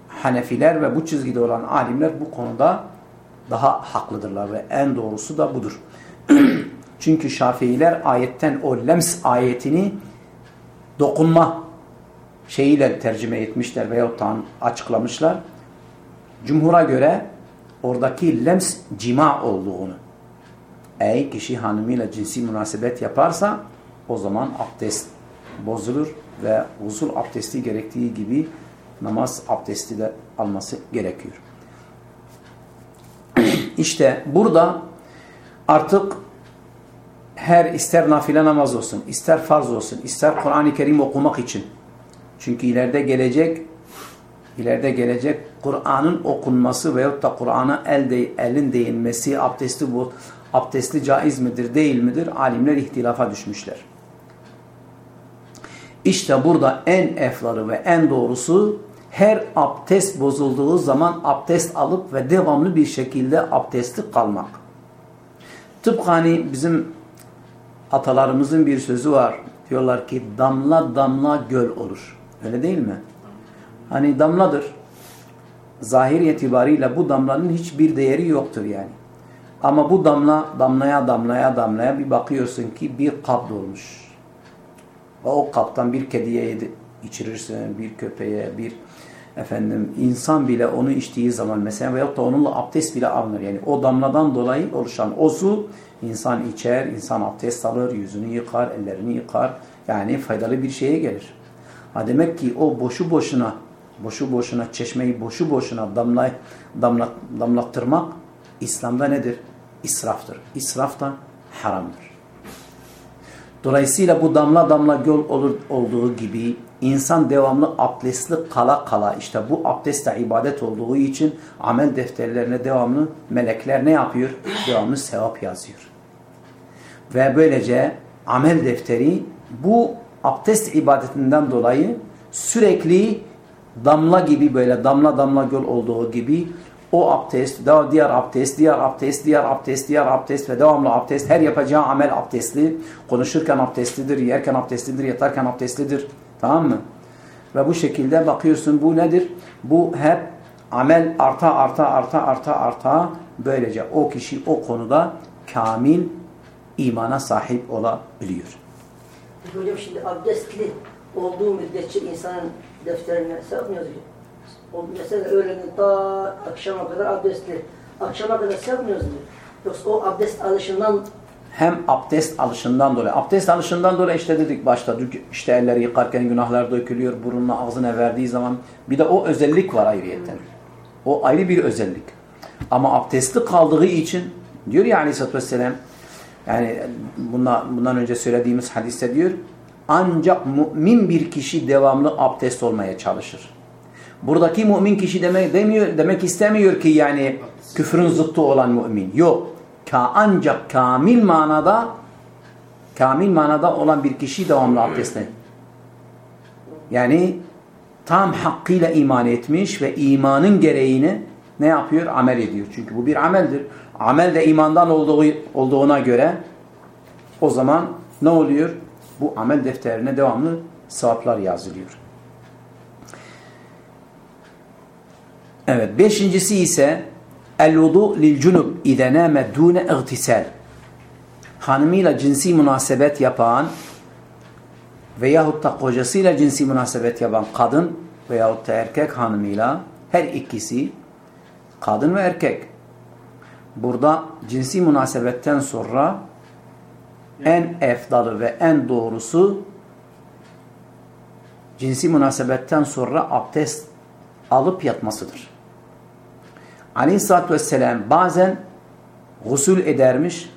Hanefiler ve bu çizgide olan alimler bu konuda daha haklıdırlar ve en doğrusu da budur. Çünkü Şafiiler ayetten o lems ayetini dokunma şeyiyle tercüme etmişler veyahut da açıklamışlar. Cumhur'a göre oradaki lems cima olduğunu. Eğer kişi hanımıyla cinsi münasebet yaparsa o zaman abdest bozulur ve usul abdesti gerektiği gibi namaz abdesti de alması gerekiyor. İşte burada artık her ister nafile namaz olsun, ister farz olsun, ister Kur'an-ı Kerim okumak için. Çünkü ileride gelecek ileride gelecek Kur'an'ın okunması veyahut da Kur'an'a el de, elin değinmesi abdesti bu abdestli caiz midir değil midir? Alimler ihtilafa düşmüşler. İşte burada en efları ve en doğrusu her abdest bozulduğu zaman abdest alıp ve devamlı bir şekilde abdestli kalmak. Tıpkı hani bizim atalarımızın bir sözü var. Diyorlar ki damla damla göl olur. Öyle değil mi? Hani damladır. Zahir itibariyle bu damlanın hiçbir değeri yoktur yani. Ama bu damla damlaya damlaya damlaya bir bakıyorsun ki bir kap dolmuş. Ve o kaptan bir kediye içirirsin, bir köpeğe, bir efendim insan bile onu içtiği zaman mesela veyahut da onunla abdest bile alınır. Yani o damladan dolayı oluşan o su insan içer, insan abdest alır, yüzünü yıkar, ellerini yıkar. Yani faydalı bir şeye gelir. Ha demek ki o boşu boşuna boşu boşuna çeşmeyi boşu boşuna damla, damla, damlattırmak İslam'da nedir? İsraftır. İsraf da haramdır. Dolayısıyla bu damla damla göl olur, olduğu gibi insan devamlı abdestli kala kala işte bu abdest de ibadet olduğu için amel defterlerine devamlı melekler ne yapıyor? Devamlı sevap yazıyor. Ve böylece amel defteri bu abdest ibadetinden dolayı sürekli damla gibi böyle damla damla göl olduğu gibi o abdest, daha diğer abdest, diğer abdest, diğer abdest, diğer abdest ve devamlı abdest. Her yapacağı amel abdestli. Konuşurken abdestlidir, yerken abdestlidir, yatarken abdestlidir. Tamam mı? Ve bu şekilde bakıyorsun bu nedir? Bu hep amel arta arta arta arta arta böylece o kişi o konuda kamil imana sahip olabiliyor. Hocam şimdi abdestli olduğu müddetçe insanın defterine yazıyor? O mesela öğleden ta akşama kadar abdestli. Akşama kadar mı yazıyor? Yoksa o abdest alışından hem abdest alışından dolayı. Abdest alışından dolayı işte dedik başta işte elleri yıkarken günahlar dökülüyor. Burnuna ağzına verdiği zaman bir de o özellik var ayrıyeten. O ayrı bir özellik. Ama abdestli kaldığı için diyor ya aleyhissalatü vesselam yani bundan, bundan önce söylediğimiz hadiste diyor ancak mümin bir kişi devamlı abdest olmaya çalışır. Buradaki mümin kişi demek demiyor demek istemiyor ki yani küfrün zıttı olan mümin. Yok. Ka ancak kamil manada kamil manada olan bir kişi devamlı abdestle. Yani tam hakkıyla iman etmiş ve imanın gereğini ne yapıyor? Amel ediyor. Çünkü bu bir ameldir. Amel de imandan olduğu, olduğuna göre o zaman ne oluyor? Bu amel defterine devamlı sevaplar yazılıyor. Evet. Beşincisi ise el-vudu lil-cunub ide nâme dûne igtisal. Hanımıyla cinsi münasebet yapan veyahut da kocasıyla cinsi münasebet yapan kadın veyahut da erkek hanımıyla her ikisi kadın ve erkek burada cinsi münasebetten sonra en efdalı ve en doğrusu cinsi münasebetten sonra abdest alıp yatmasıdır. Aleyhisselatü Vesselam bazen gusül edermiş,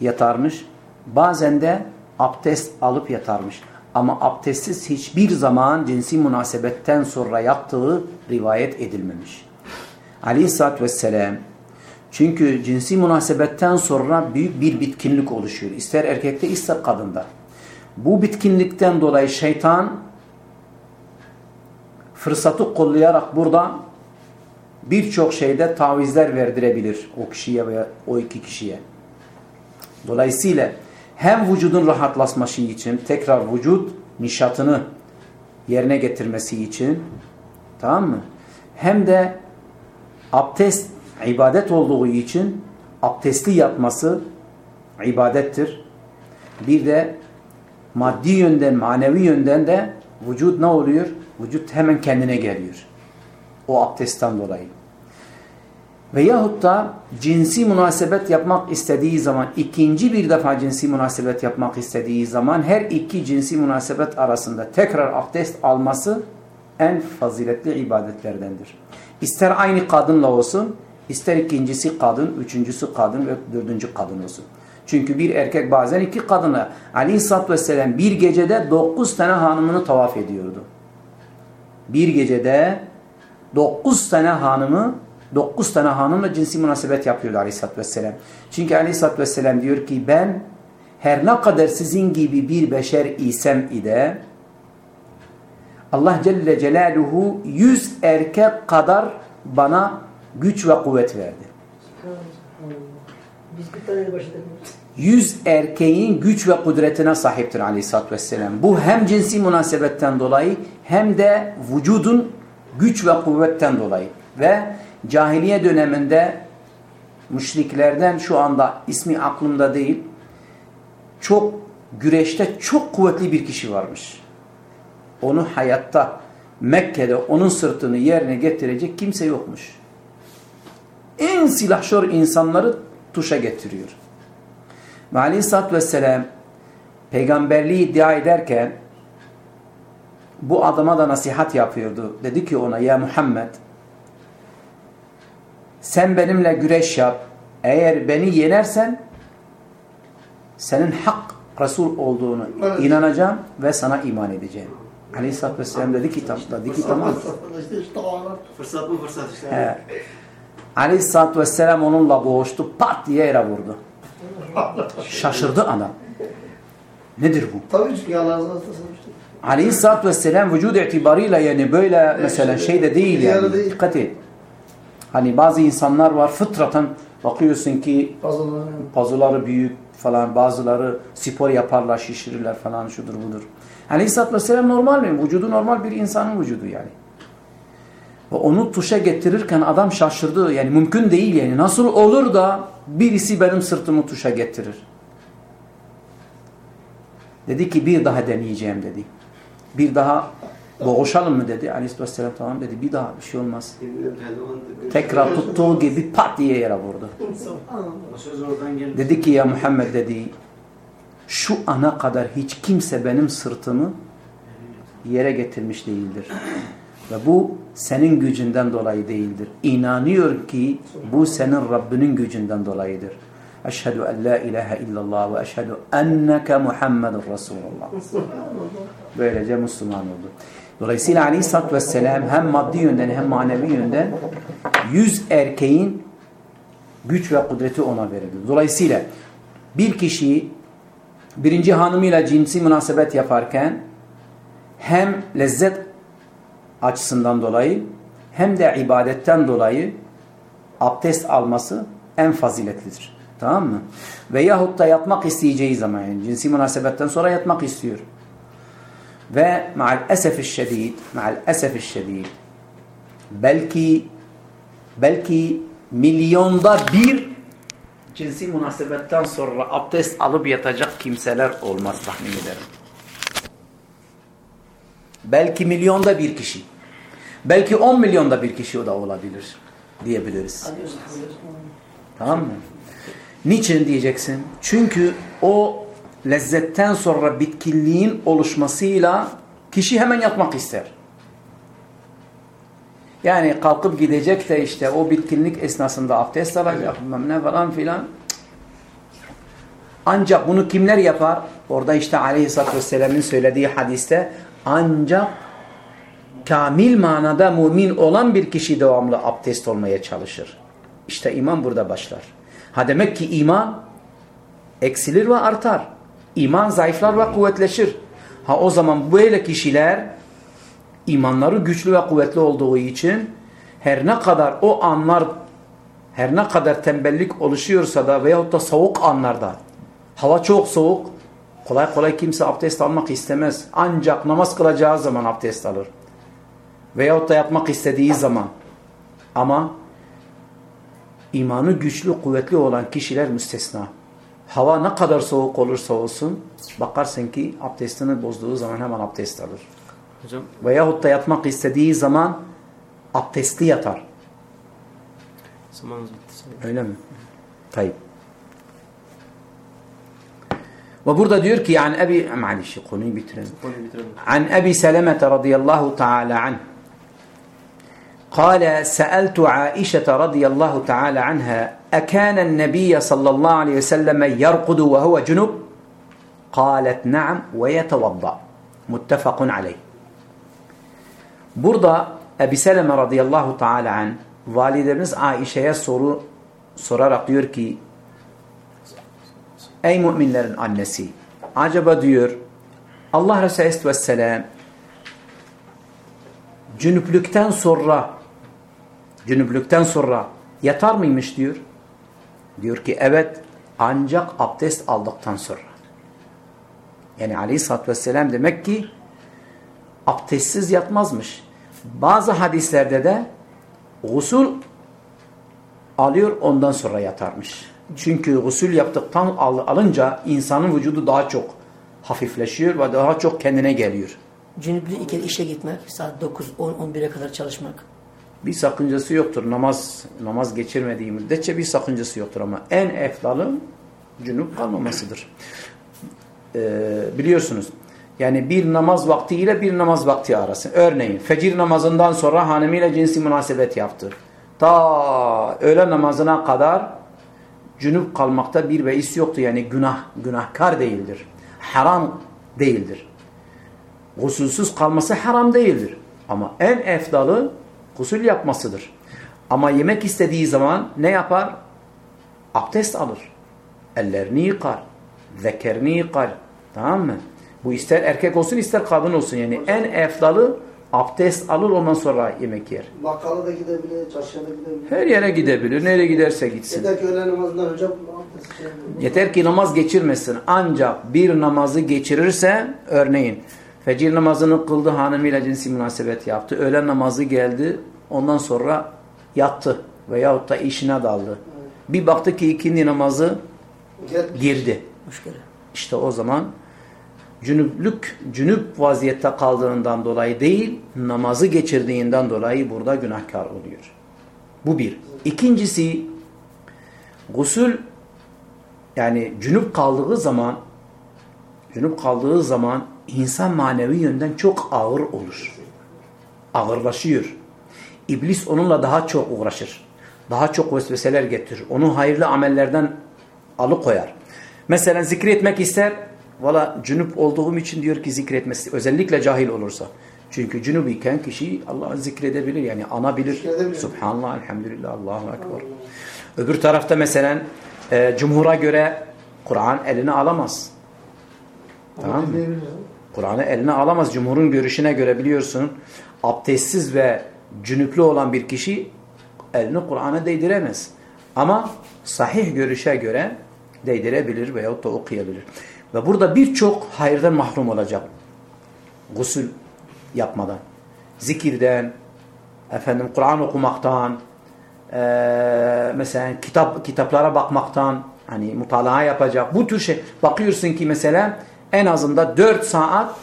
yatarmış. Bazen de abdest alıp yatarmış. Ama abdestsiz hiçbir zaman cinsi münasebetten sonra yaptığı rivayet edilmemiş. Aleyhisselatü Vesselam çünkü cinsi münasebetten sonra büyük bir bitkinlik oluşuyor. İster erkekte ister kadında. Bu bitkinlikten dolayı şeytan fırsatı kollayarak burada birçok şeyde tavizler verdirebilir o kişiye veya o iki kişiye. Dolayısıyla hem vücudun rahatlaşması için tekrar vücut nişatını yerine getirmesi için tamam mı? Hem de abdest ibadet olduğu için abdestli yatması ibadettir. Bir de maddi yönden, manevi yönden de vücut ne oluyor? Vücut hemen kendine geliyor. O abdestten dolayı. Veyahut da cinsi münasebet yapmak istediği zaman, ikinci bir defa cinsi münasebet yapmak istediği zaman her iki cinsi münasebet arasında tekrar abdest alması en faziletli ibadetlerdendir. İster aynı kadınla olsun, ister ikincisi kadın, üçüncüsü kadın ve dördüncü kadın olsun. Çünkü bir erkek bazen iki kadına aleyhissalatü vesselam bir gecede dokuz tane hanımını tavaf ediyordu. Bir gecede dokuz tane hanımı dokuz tane hanımla cinsi münasebet yapıyordu aleyhissalatü vesselam. Çünkü aleyhissalatü vesselam diyor ki ben her ne kadar sizin gibi bir beşer isem ide Allah Celle Celaluhu yüz erkek kadar bana güç ve kuvvet verdi. Biz bir tane başladık. Yüz erkeğin güç ve kudretine sahiptir aleyhissalatü vesselam. Bu hem cinsi münasebetten dolayı hem de vücudun güç ve kuvvetten dolayı. Ve cahiliye döneminde müşriklerden şu anda ismi aklımda değil çok güreşte çok kuvvetli bir kişi varmış. Onu hayatta Mekke'de onun sırtını yerine getirecek kimse yokmuş. En silahşor insanları tuşa getiriyor. Ve aleyhissalatü vesselam peygamberliği iddia ederken bu adama da nasihat yapıyordu. Dedi ki ona ya Muhammed sen benimle güreş yap. Eğer beni yenersen senin hak Resul olduğunu Evet. inanacağım ve sana iman edeceğim. Aleyhisselatü Vesselam dedi ki, dedi ki tamam. Fırsat bu fırsat işte. He. Aleyhisselatü Vesselam onunla boğuştu. Pat diye yere vurdu. Şaşırdı adam. Nedir bu? Tabii çünkü Allah razı olsun. işte. Aleyhisselatü Vesselam vücud itibarıyla yani böyle mesela şey de değil yani. Dikkat et. Hani bazı insanlar var fıtraten bakıyorsun ki Fazlaları. Bazıları büyük falan, bazıları spor yaparlar, şişirirler falan, şudur budur. Aleyhisselatü Vesselam normal mi? Vücudu normal bir insanın vücudu yani. Ve onu tuşa getirirken adam şaşırdı. Yani mümkün değil yani. Nasıl olur da birisi benim sırtımı tuşa getirir? Dedi ki bir daha deneyeceğim dedi. Bir daha Boğuşalım mı dedi. Aleyhisselatü Vesselam tamam dedi. Bir daha bir şey olmaz. Tekrar tuttuğu gibi pat diye yere vurdu. Dedi ki ya Muhammed dedi şu ana kadar hiç kimse benim sırtımı yere getirmiş değildir. Ve bu senin gücünden dolayı değildir. İnanıyor ki bu senin Rabbinin gücünden dolayıdır. Eşhedü en la ilahe illallah ve eşhedü enneke Muhammedun Resulullah. Böylece Müslüman oldu. Dolayısıyla Aleyhisselatü Vesselam hem maddi yönden hem manevi yönden yüz erkeğin güç ve kudreti ona verildi. Dolayısıyla bir kişi birinci hanımıyla cinsi münasebet yaparken hem lezzet açısından dolayı hem de ibadetten dolayı abdest alması en faziletlidir. Tamam mı? Veyahut da yatmak isteyeceği zaman yani cinsi münasebetten sonra yatmak istiyor. Ve ma'al esef şedid, ma'al esef şedid belki belki milyonda bir cinsi münasebetten sonra abdest alıp yatacak kimseler olmaz tahmin ederim. Belki milyonda bir kişi. Belki on milyonda bir kişi o da olabilir diyebiliriz. Tamam mı? Niçin diyeceksin? Çünkü o lezzetten sonra bitkinliğin oluşmasıyla kişi hemen yatmak ister. Yani kalkıp gidecek de işte o bitkinlik esnasında abdest alacak bilmem ne falan filan. Ancak bunu kimler yapar? Orada işte Aleyhisselatü Vesselam'ın söylediği hadiste ancak kamil manada mümin olan bir kişi devamlı abdest olmaya çalışır. İşte iman burada başlar. Ha demek ki iman eksilir ve artar. İman zayıflar ve kuvvetleşir. Ha o zaman böyle kişiler imanları güçlü ve kuvvetli olduğu için her ne kadar o anlar her ne kadar tembellik oluşuyorsa da veyahut da soğuk anlarda hava çok soğuk kolay kolay kimse abdest almak istemez. Ancak namaz kılacağı zaman abdest alır. Veyahut da yapmak istediği zaman. Ama imanı güçlü, kuvvetli olan kişiler müstesna hava ne kadar soğuk olursa olsun bakarsın ki abdestini bozduğu zaman hemen abdest alır. Hocam. Veyahut da yatmak istediği zaman abdestli yatar. Öyle mi? Tayyip. Ve burada diyor ki yani Ebi, maalesef konuyu bitirelim. Konuyu bitirelim. An Ebi Seleme'te radıyallahu taala anh قال سألت عائشة رضي الله تعالى عنها أكان النبي صلى الله عليه وسلم يرقد وهو جنب قالت نعم ويتوضأ متفق عليه Burada Ebi Seleme radıyallahu teala an validemiz Aişe'ye soru sorarak diyor ki Ey müminlerin annesi acaba diyor Allah Resulü Aleyhisselam cünüplükten sonra cünüplükten sonra yatar mıymış diyor. Diyor ki evet ancak abdest aldıktan sonra. Yani Aleyhisselatü Vesselam demek ki abdestsiz yatmazmış. Bazı hadislerde de gusül alıyor ondan sonra yatarmış. Çünkü gusül yaptıktan al, alınca insanın vücudu daha çok hafifleşiyor ve daha çok kendine geliyor. Cünüplü iken işe gitmek, saat 9, 10, 11'e kadar çalışmak. Bir sakıncası yoktur. Namaz namaz geçirmediği müddetçe bir sakıncası yoktur ama en efdalı cünüp kalmamasıdır. Ee, biliyorsunuz. Yani bir namaz vakti ile bir namaz vakti arası. Örneğin fecir namazından sonra hanımıyla cinsi münasebet yaptı. Ta öğle namazına kadar cünüp kalmakta bir beis yoktu. Yani günah günahkar değildir. Haram değildir. Gusülsüz kalması haram değildir. Ama en efdalı gusül yapmasıdır. Ama yemek istediği zaman ne yapar? Abdest alır. Ellerini yıkar. Zekerini yıkar. Tamam mı? Bu ister erkek olsun ister kadın olsun. Yani en efdalı abdest alır ondan sonra yemek yer. Bakkala da gidebilir, çarşıya da gidebilir. Her yere gidebilir. Nereye giderse gitsin. Yeter ki öğle namazından önce abdest şey. Yeter ki namaz geçirmesin. Ancak bir namazı geçirirse örneğin fecir namazını kıldı hanımıyla cinsi münasebet yaptı. Öğlen namazı geldi. Ondan sonra yattı. Veyahut da işine daldı. Bir baktı ki ikindi namazı girdi. İşte o zaman cünüplük, cünüp vaziyette kaldığından dolayı değil, namazı geçirdiğinden dolayı burada günahkar oluyor. Bu bir. İkincisi, gusül yani cünüp kaldığı zaman cünüp kaldığı zaman insan manevi yönden çok ağır olur. Ağırlaşıyor. İblis onunla daha çok uğraşır. Daha çok vesveseler getirir. Onu hayırlı amellerden alıkoyar. Mesela zikretmek ister. Valla cünüp olduğum için diyor ki zikretmesi. Özellikle cahil olursa. Çünkü cünüp iken kişi Allah'ı zikredebilir. Yani anabilir. Subhanallah, elhamdülillah, Allahu Ekber. Öbür tarafta mesela e, cumhura göre Kur'an eline alamaz. Tamam mı? Kur'an'ı eline alamaz. Cumhurun görüşüne göre biliyorsun abdestsiz ve cünüplü olan bir kişi elini Kur'an'a değdiremez. Ama sahih görüşe göre değdirebilir veyahut da okuyabilir. Ve burada birçok hayırdan mahrum olacak. Gusül yapmadan. Zikirden, efendim Kur'an okumaktan, eee, mesela kitap kitaplara bakmaktan, hani mutalaa yapacak. Bu tür şey. Bakıyorsun ki mesela en azından 4 saat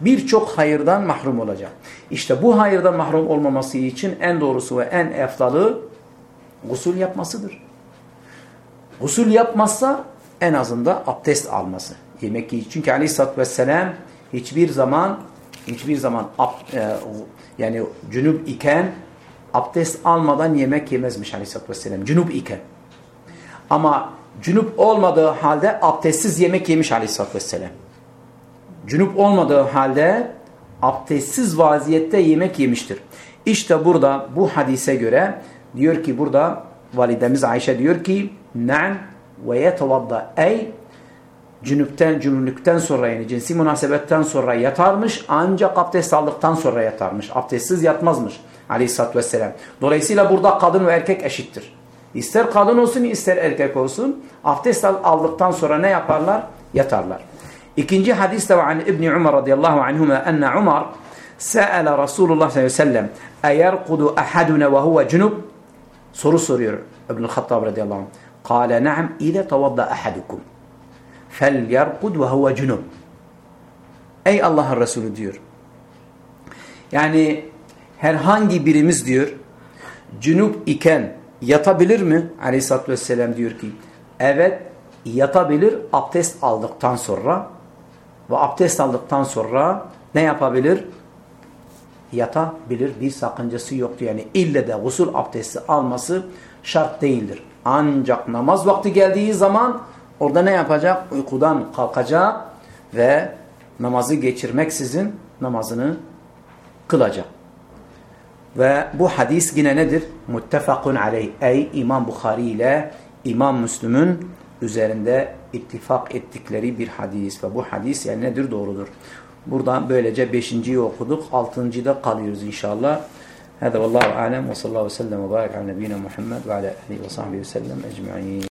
birçok hayırdan mahrum olacak. İşte bu hayırdan mahrum olmaması için en doğrusu ve en eftalı gusül yapmasıdır. Gusül yapmazsa en azından abdest alması. Yemek yiyin. Çünkü aleyhissalatü vesselam hiçbir zaman hiçbir zaman e, yani cünüp iken abdest almadan yemek yemezmiş aleyhissalatü vesselam. Cünüp iken. Ama cünüp olmadığı halde abdestsiz yemek yemiş aleyhissalatü vesselam. Cünüp olmadığı halde abdestsiz vaziyette yemek yemiştir. İşte burada bu hadise göre diyor ki burada validemiz Ayşe diyor ki Na'am ve yetevadda ey cünüpten, cünüplükten sonra yani cinsi münasebetten sonra yatarmış ancak abdest aldıktan sonra yatarmış. Abdestsiz yatmazmış aleyhissalatü vesselam. Dolayısıyla burada kadın ve erkek eşittir. İster kadın olsun ister erkek olsun abdest al- aldıktan sonra ne yaparlar? Yatarlar. İkinci hadis de an İbni Umar radıyallahu anhuma enne Umar se'ele Resulullah sallallahu aleyhi ve sellem eyerkudu ahaduna ve huve cunub soru soruyor İbn-i Hattab radıyallahu anh. Kale na'am ile tavadda ahadukum fel yerkud ve huve cunub. Ey Allah'ın Resulü diyor. Yani herhangi birimiz diyor cünüp iken yatabilir mi? Aleyhisselatü Vesselam diyor ki evet yatabilir abdest aldıktan sonra ve abdest aldıktan sonra ne yapabilir? Yatabilir. Bir sakıncası yoktu. Yani ille de gusül abdesti alması şart değildir. Ancak namaz vakti geldiği zaman orada ne yapacak? Uykudan kalkacak ve namazı geçirmeksizin namazını kılacak. Ve bu hadis yine nedir? Muttefakun aleyh. Ey İmam Bukhari ile İmam Müslüm'ün üzerinde ittifak ettikleri bir hadis. Ve bu hadis yani nedir? Doğrudur. Buradan böylece beşinciyi okuduk. Altıncıyı da kalıyoruz inşallah. Hadi vallahu alem ve sallallahu aleyhi ve sellem ve barik ala nebine Muhammed ve ala ehli ve sahbihi ve sellem ecma'in.